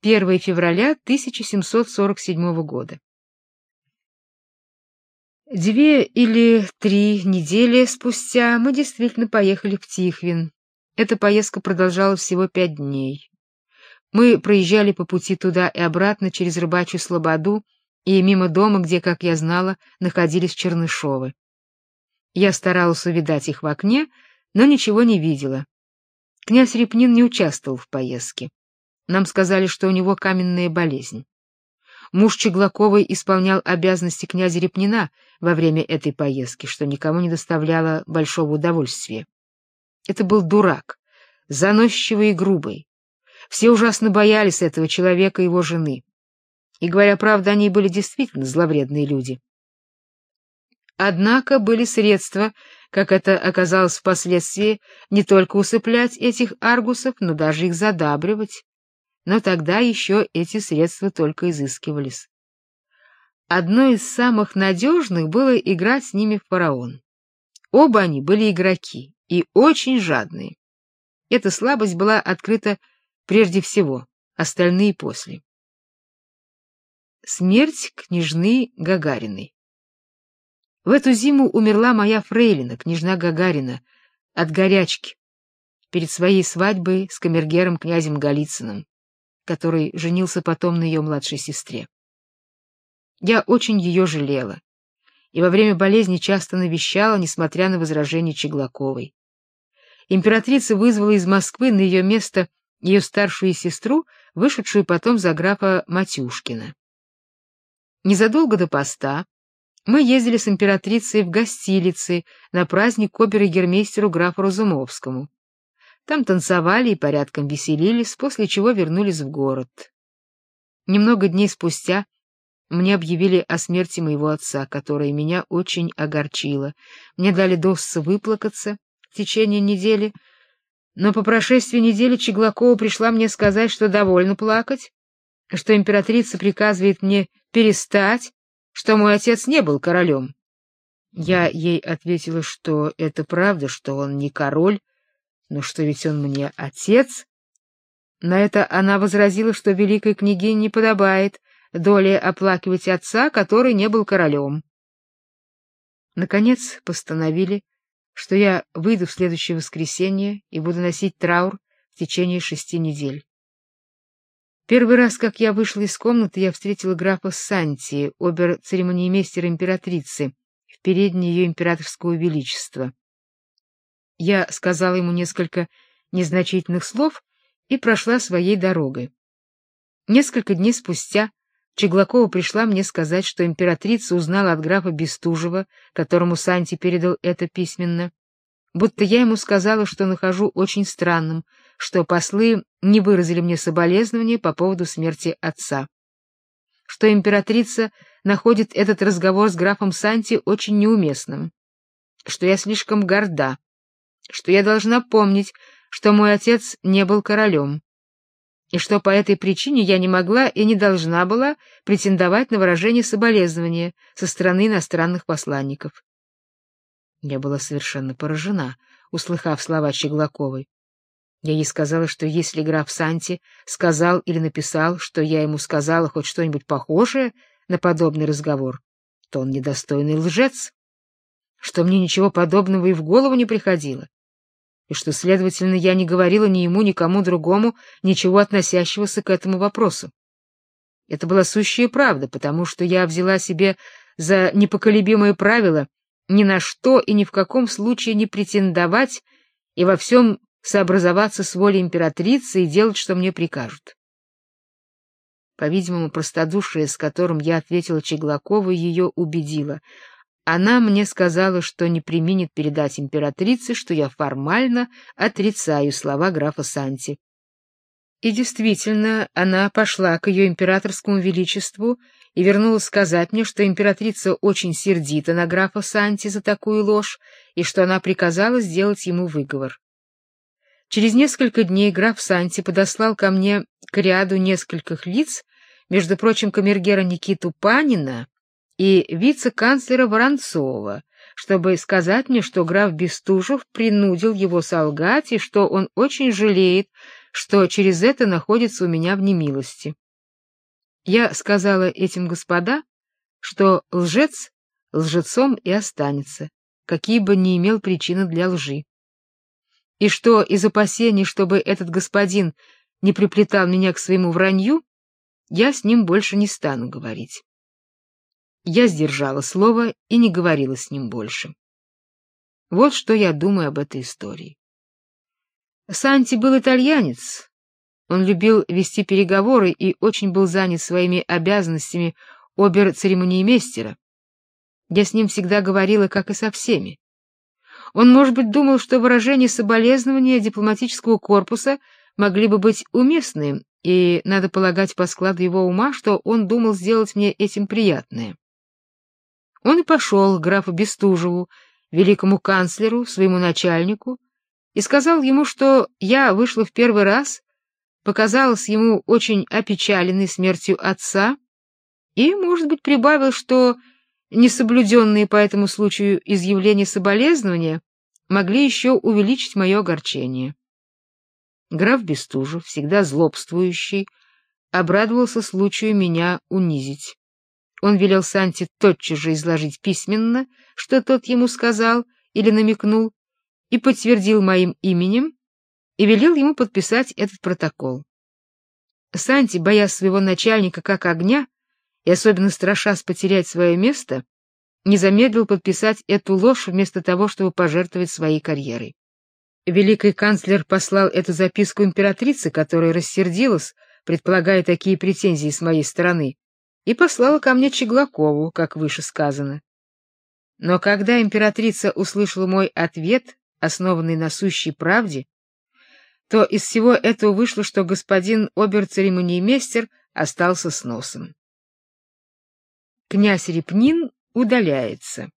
1 февраля 1747 года. Две или три недели спустя мы действительно поехали в Тихвин. Эта поездка продолжалась всего пять дней. Мы проезжали по пути туда и обратно через рыбачью слободу и мимо дома, где, как я знала, находились Чернышовы. Я старалась увидать их в окне, но ничего не видела. Князь Репнин не участвовал в поездке. Нам сказали, что у него каменная болезнь. Муж Чеглаковой исполнял обязанности князя Репнина во время этой поездки, что никому не доставляло большого удовольствия. Это был дурак, заносчивый и грубый. Все ужасно боялись этого человека и его жены. И, говоря правду, они были действительно зловредные люди. Однако были средства, как это оказалось впоследствии, не только усыплять этих аргусов, но даже их задабривать. Но тогда еще эти средства только изыскивались. Одно из самых надежных было играть с ними в фараон. Оба они были игроки и очень жадные. Эта слабость была открыта прежде всего, остальные после. Смерть княжны Гагариной. В эту зиму умерла моя фрейлина, княжна Гагарина, от горячки, перед своей свадьбой с камергером князем Голицыным, который женился потом на ее младшей сестре. Я очень ее жалела, и во время болезни часто навещала, несмотря на возражения Чеглаковой. Императрица вызвала из Москвы на ее место ее старшую сестру, вышедшую потом за графа Матюшкина. Незадолго до поста мы ездили с императрицей в гостилицы на праздник к обер-гермейстеру графу Разумовскому. Там танцевали и порядком веселились, после чего вернулись в город. Немного дней спустя мне объявили о смерти моего отца, которая меня очень огорчила. Мне дали досцы выплакаться в течение недели, но по прошествии недели Чеглакова пришла мне сказать, что довольно плакать, что императрица приказывает мне перестать, что мой отец не был королем. Я ей ответила, что это правда, что он не король, но что ведь он мне отец. На это она возразила, что великой княгине не подобает доле оплакивать отца, который не был королем. Наконец постановили, что я выйду в следующее воскресенье и буду носить траур в течение шести недель. Первый раз, как я вышла из комнаты, я встретила графа Санти, обер-церемониймейстера императрицы, в передней ее императорского величества. Я сказала ему несколько незначительных слов и прошла своей дорогой. Несколько дней спустя Чеглакова пришла мне сказать, что императрица узнала от графа Бестужева, которому Санти передал это письменно, будто я ему сказала, что нахожу очень странным, что послы не выразили мне соболезнования по поводу смерти отца, что императрица находит этот разговор с графом Санти очень неуместным, что я слишком горда, что я должна помнить, что мой отец не был королем, и что по этой причине я не могла и не должна была претендовать на выражение соболезнования со стороны иностранных посланников. Я была совершенно поражена, услыхав слова Щеглаковой. Я ей сказала, что если граф Санти сказал или написал, что я ему сказала хоть что-нибудь похожее на подобный разговор, то он недостойный лжец, что мне ничего подобного и в голову не приходило и что, следовательно, я не говорила ни ему, ни кому другому ничего относящегося к этому вопросу. Это была сущая правда, потому что я взяла себе за непоколебимое правило ни на что и ни в каком случае не претендовать и во всем сообразоваться с волей императрицы и делать, что мне прикажут. По-видимому, простодушие, с которым я ответила Чеглакову, ее убедило. Она мне сказала, что не применит передать императрице, что я формально отрицаю слова графа Санти. И действительно, она пошла к ее императорскому величеству и вернулась сказать мне, что императрица очень сердита на графа Санти за такую ложь и что она приказала сделать ему выговор. Через несколько дней граф Санти подослал ко мне к ряду нескольких лиц, между прочим, камергера Никиту Панина, и вице-канцлера Воронцова, чтобы сказать мне, что граф Бестужев принудил его солгать и что он очень жалеет, что через это находится у меня в немилости. Я сказала этим господа, что лжец лжецом и останется, какие бы ни имел причины для лжи. И что из опасений, чтобы этот господин не приплетал меня к своему вранью, я с ним больше не стану говорить. Я сдержала слово и не говорила с ним больше. Вот что я думаю об этой истории. Санти был итальянец. Он любил вести переговоры и очень был занят своими обязанностями обер-церемониймейстера. Я с ним всегда говорила, как и со всеми. Он, может быть, думал, что выражения соболезнования дипломатического корпуса могли бы быть уместны, и надо полагать по складу его ума, что он думал сделать мне этим приятное. Он и пошел к графу Бестужеву, великому канцлеру, своему начальнику, и сказал ему, что я вышла в первый раз, показалась ему очень опечаленной смертью отца, и, может быть, прибавил, что несоблюденные по этому случаю изъявления соболезнования могли еще увеличить мое огорчение. Граф Бестужев, всегда злобствующий, обрадовался случаю меня унизить. Он велел Санте тотчас же изложить письменно, что тот ему сказал или намекнул, и подтвердил моим именем, и велел ему подписать этот протокол. Санти, боясь своего начальника как огня, и особенно страшась потерять свое место, не замедлил подписать эту ложь вместо того, чтобы пожертвовать своей карьерой. Великий канцлер послал эту записку императрице, которая рассердилась, предполагая такие претензии с моей стороны, и послала ко мне Чеглакову, как выше сказано. Но когда императрица услышала мой ответ, основанный на сущей правде, то из всего этого вышло, что господин обер-церемониймейстер остался с носом. Князь Репнин удаляется.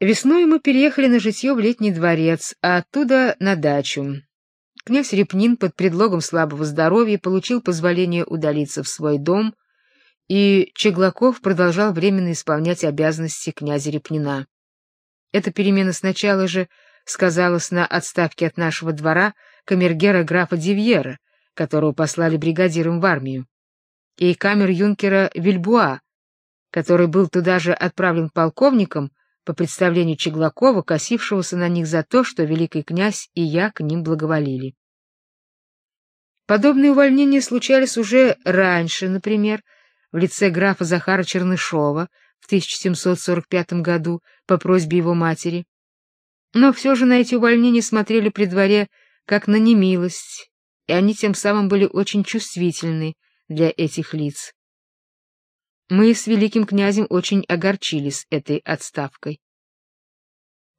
Весной мы переехали на житье в летний дворец, а оттуда на дачу. Князь Репнин под предлогом слабого здоровья получил позволение удалиться в свой дом, и Чеглаков продолжал временно исполнять обязанности князя Репнина. Эта перемена сначала же сказалась на отставке от нашего двора камергера графа Дивьера, которого послали бригадиром в армию и камер-юнкера Вильбуа, который был туда же отправлен полковником по представлению Чеглакова, косившегося на них за то, что великий князь и я к ним благоволили. Подобные увольнения случались уже раньше, например, в лице графа Захара Чернышова в 1745 году по просьбе его матери. Но все же на эти увольнения смотрели при дворе как на немилость, и они тем самым были очень чувствительны для этих лиц. Мы с великим князем очень огорчились этой отставкой.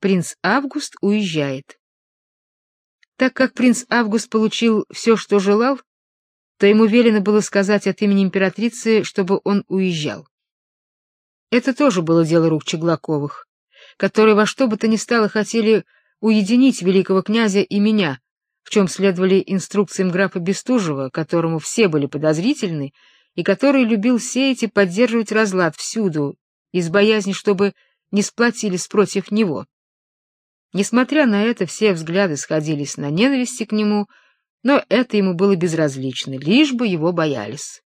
Принц Август уезжает. Так как принц Август получил все, что желал, то ему велено было сказать от имени императрицы, чтобы он уезжал. Это тоже было дело рук Чеглаковых, которые во что бы то ни стало хотели уединить великого князя и меня, в чем следовали инструкциям графа Бестужева, которому все были подозрительны, и который любил сеять и поддерживать разлад всюду, из боязни, чтобы не сплотились против него. Несмотря на это, все взгляды сходились на ненависти к нему, но это ему было безразлично, лишь бы его боялись.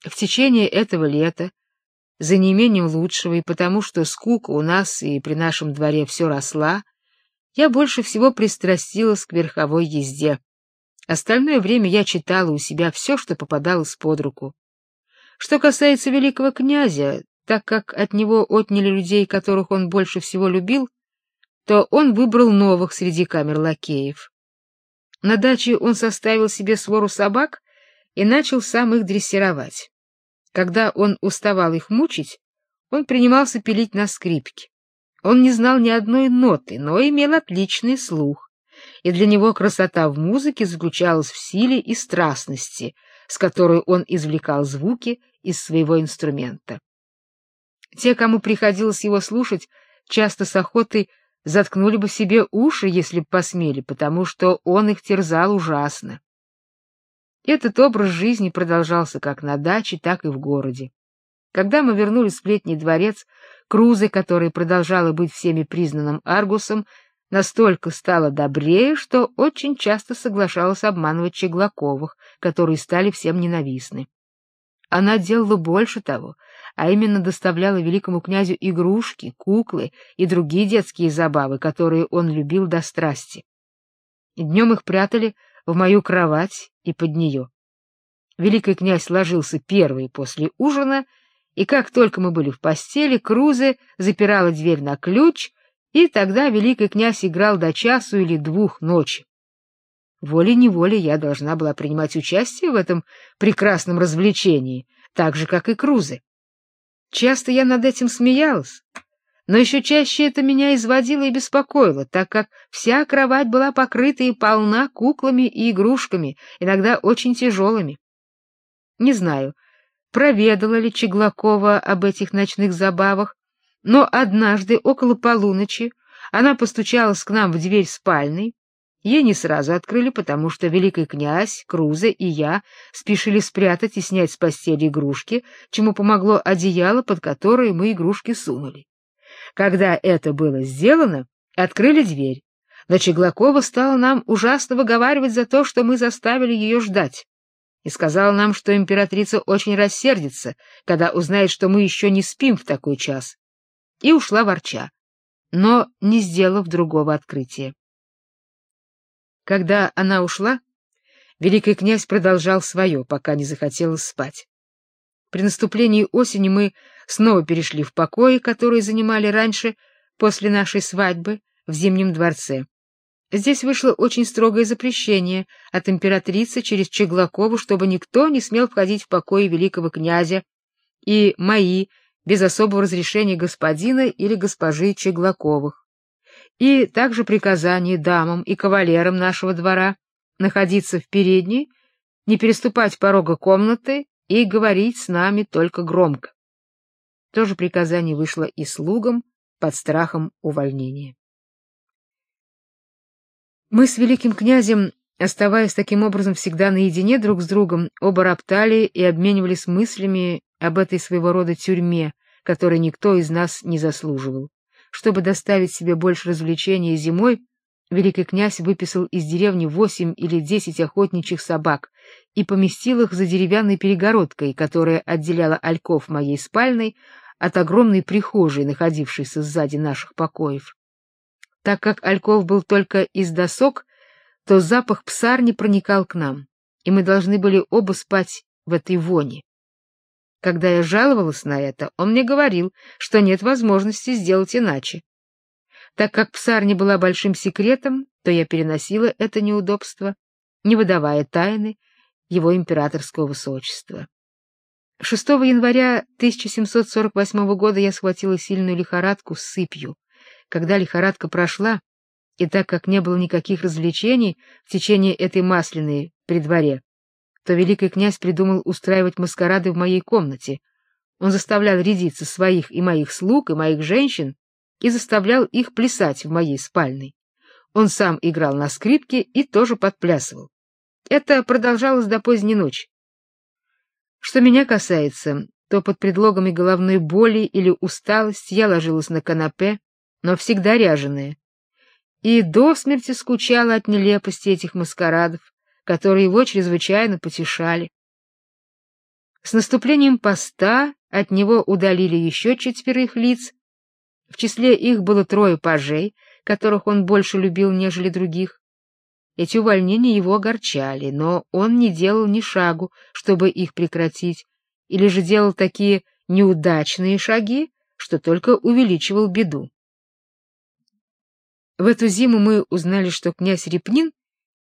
В течение этого лета, за неимением лучшего и потому, что скука у нас и при нашем дворе все росла, я больше всего пристрастилась к верховой езде. Остальное время я читала у себя все, что попадалось под руку. Что касается великого князя, так как от него отняли людей, которых он больше всего любил, то он выбрал новых среди камер лакеев. На даче он составил себе свору собак и начал сам их дрессировать. Когда он уставал их мучить, он принимался пилить на скрипке. Он не знал ни одной ноты, но имел отличный слух, и для него красота в музыке заключалась в силе и страстности, с которой он извлекал звуки из своего инструмента. Те, кому приходилось его слушать, часто с охотой заткнули бы себе уши, если б посмели, потому что он их терзал ужасно. Этот образ жизни продолжался как на даче, так и в городе. Когда мы вернулись в летний дворец, Крузы, которая продолжала быть всеми признанным Аргусом, настолько стала добрее, что очень часто соглашалась обманывать Чеглаковых, которые стали всем ненавистны. Она делала больше того, а именно доставляла великому князю игрушки, куклы и другие детские забавы, которые он любил до страсти. Днем их прятали в мою кровать и под нее. Великий князь ложился первый после ужина, и как только мы были в постели, Крузе запирала дверь на ключ, и тогда великий князь играл до часу или двух ночи. Волей-неволей я должна была принимать участие в этом прекрасном развлечении, так же, как и Крузе. Часто я над этим смеялась, но еще чаще это меня изводило и беспокоило, так как вся кровать была покрыта и полна куклами и игрушками, иногда очень тяжелыми. Не знаю, проведала ли Чеглакова об этих ночных забавах, но однажды около полуночи она постучалась к нам в дверь спальной. Ей не сразу открыли, потому что великий князь, Крузе и я спешили спрятать и снять с постели игрушки, чему помогло одеяло, под которое мы игрушки сунули. Когда это было сделано, открыли дверь. Но Чеглакова стала нам ужасно выговаривать за то, что мы заставили ее ждать и сказала нам, что императрица очень рассердится, когда узнает, что мы еще не спим в такой час, и ушла ворча, но не сделав другого открытия. Когда она ушла, великий князь продолжал свое, пока не захотелось спать. При наступлении осени мы снова перешли в покои, которые занимали раньше, после нашей свадьбы, в Зимнем дворце. Здесь вышло очень строгое запрещение от императрицы через Чеглакову, чтобы никто не смел входить в покои великого князя и мои без особого разрешения господина или госпожи Чеглаковых. И также приказание дамам и кавалерам нашего двора находиться в передней, не переступать порога комнаты и говорить с нами только громко. То же приказание вышло и слугам под страхом увольнения. Мы с великим князем, оставаясь таким образом всегда наедине друг с другом, оба роптали и обменивались мыслями об этой своего рода тюрьме, которой никто из нас не заслуживал. Чтобы доставить себе больше развлечений зимой, великий князь выписал из деревни восемь или десять охотничьих собак и поместил их за деревянной перегородкой, которая отделяла альков моей спальной от огромной прихожей, находившейся сзади наших покоев. Так как альков был только из досок, то запах псарни проникал к нам, и мы должны были оба спать в этой воне. Когда я жаловалась на это, он мне говорил, что нет возможности сделать иначе. Так как псарня была большим секретом, то я переносила это неудобство, не выдавая тайны его императорского высочества. 6 января 1748 года я схватила сильную лихорадку с сыпью. Когда лихорадка прошла, и так как не было никаких развлечений в течение этой масляной при дворе, то великий князь придумал устраивать маскарады в моей комнате. Он заставлял рядиться своих и моих слуг и моих женщин и заставлял их плясать в моей спальной. Он сам играл на скрипке и тоже подплясывал. Это продолжалось до поздней ночи. Что меня касается, то под предлогами головной боли или усталости я ложилась на канапе но всегда ряженая, и до смерти скучала от нелепости этих маскарадов, которые его чрезвычайно потешали. С наступлением поста от него удалили еще четверых лиц, в числе их было трое пажей, которых он больше любил, нежели других. Эти увольнения его огорчали, но он не делал ни шагу, чтобы их прекратить, или же делал такие неудачные шаги, что только увеличивал беду. В эту зиму мы узнали, что князь Репнин,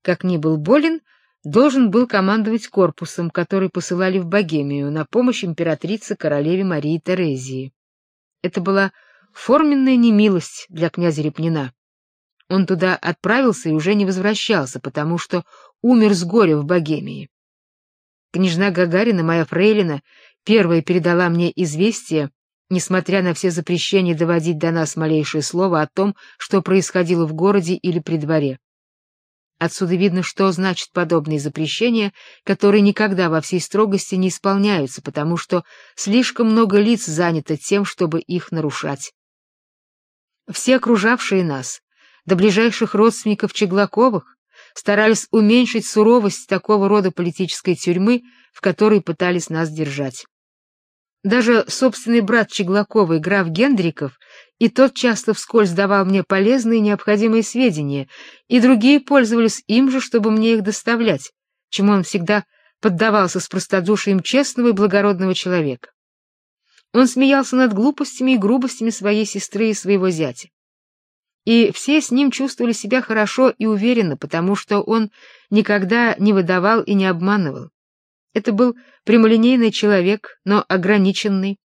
как ни был болен, должен был командовать корпусом, который посылали в Богемию на помощь императрице королеве Марии Терезии. Это была форменная немилость для князя Репнина. Он туда отправился и уже не возвращался, потому что умер с горя в Богемии. Княжна Гагарина, моя фрейлина, первая передала мне известие несмотря на все запрещения доводить до нас малейшее слово о том, что происходило в городе или при дворе. Отсюда видно, что значит подобные запрещения, которые никогда во всей строгости не исполняются, потому что слишком много лиц занято тем, чтобы их нарушать. Все окружавшие нас до ближайших родственников Чеглаковых, старались уменьшить суровость такого рода политической тюрьмы, в которой пытались нас держать. Даже собственный брат Чеглаковой, граф Гендриков, и тот часто вскользь давал мне полезные и необходимые сведения, и другие пользовались им же, чтобы мне их доставлять, чему он всегда поддавался с простодушием честного и благородного человека. Он смеялся над глупостями и грубостями своей сестры и своего зятя. И все с ним чувствовали себя хорошо и уверенно, потому что он никогда не выдавал и не обманывал. Это был прямолинейный человек, но ограниченный,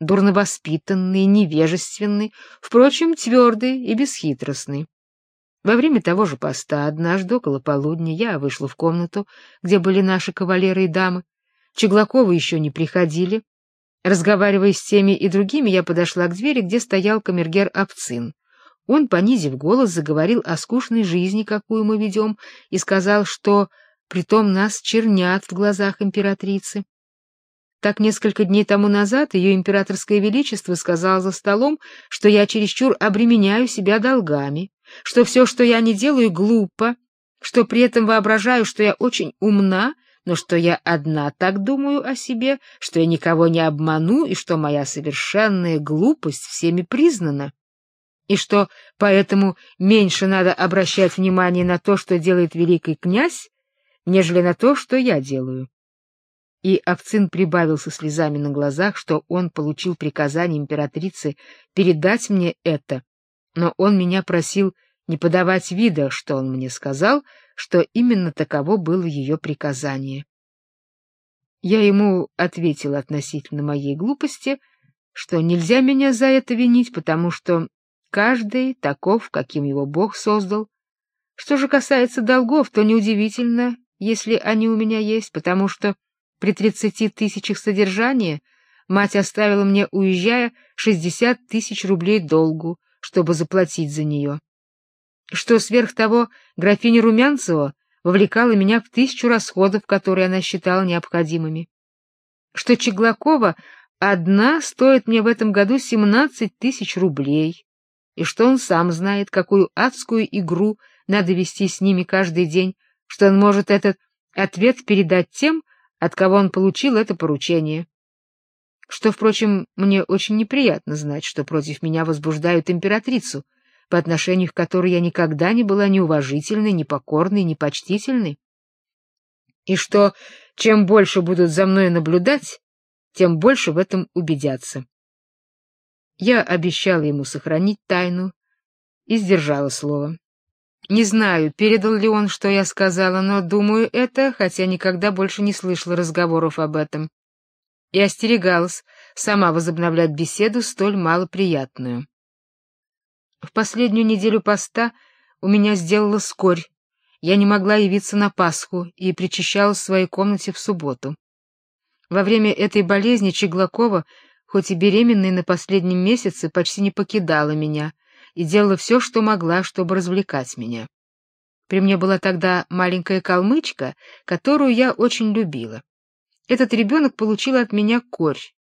дурно воспитанный, невежественный, впрочем, твердый и бесхитростный. Во время того же поста однажды около полудня я вышла в комнату, где были наши кавалеры и дамы. Чеглаковы еще не приходили. Разговаривая с теми и другими, я подошла к двери, где стоял камергер Апцин. Он, понизив голос, заговорил о скучной жизни, какую мы ведем, и сказал, что Притом нас чернят в глазах императрицы. Так несколько дней тому назад ее императорское величество сказал за столом, что я чересчур обременяю себя долгами, что все, что я не делаю, глупо, что при этом воображаю, что я очень умна, но что я одна так думаю о себе, что я никого не обману и что моя совершенная глупость всеми признана, и что поэтому меньше надо обращать внимание на то, что делает великий князь, нежели на то, что я делаю. И Овцин прибавил со слезами на глазах, что он получил приказание императрицы передать мне это, но он меня просил не подавать вида, что он мне сказал, что именно таково было ее приказание. Я ему ответил относительно моей глупости, что нельзя меня за это винить, потому что каждый таков, каким его Бог создал. Что же касается долгов, то неудивительно, если они у меня есть, потому что при тридцати тысячах содержания мать оставила мне, уезжая, шестьдесят тысяч рублей долгу, чтобы заплатить за нее. Что сверх того, графиня Румянцева вовлекала меня в тысячу расходов, которые она считала необходимыми. Что Чеглакова одна стоит мне в этом году семнадцать тысяч рублей, и что он сам знает, какую адскую игру надо вести с ними каждый день, что он может этот ответ передать тем, от кого он получил это поручение. Что, впрочем, мне очень неприятно знать, что против меня возбуждают императрицу, по отношению к которой я никогда не была ни уважительной, ни покорной, ни почтительной. И что, чем больше будут за мной наблюдать, тем больше в этом убедятся. Я обещала ему сохранить тайну и сдержала слово. Не знаю, передал ли он, что я сказала, но думаю это, хотя никогда больше не слышала разговоров об этом. И остерегалась сама возобновлять беседу столь малоприятную. В последнюю неделю поста у меня сделала скорь. Я не могла явиться на Пасху и причащалась в своей комнате в субботу. Во время этой болезни Чеглакова, хоть и беременной на последнем месяце, почти не покидала меня — и делала все, что могла, чтобы развлекать меня. При мне была тогда маленькая калмычка, которую я очень любила. Этот ребенок получил от меня корь,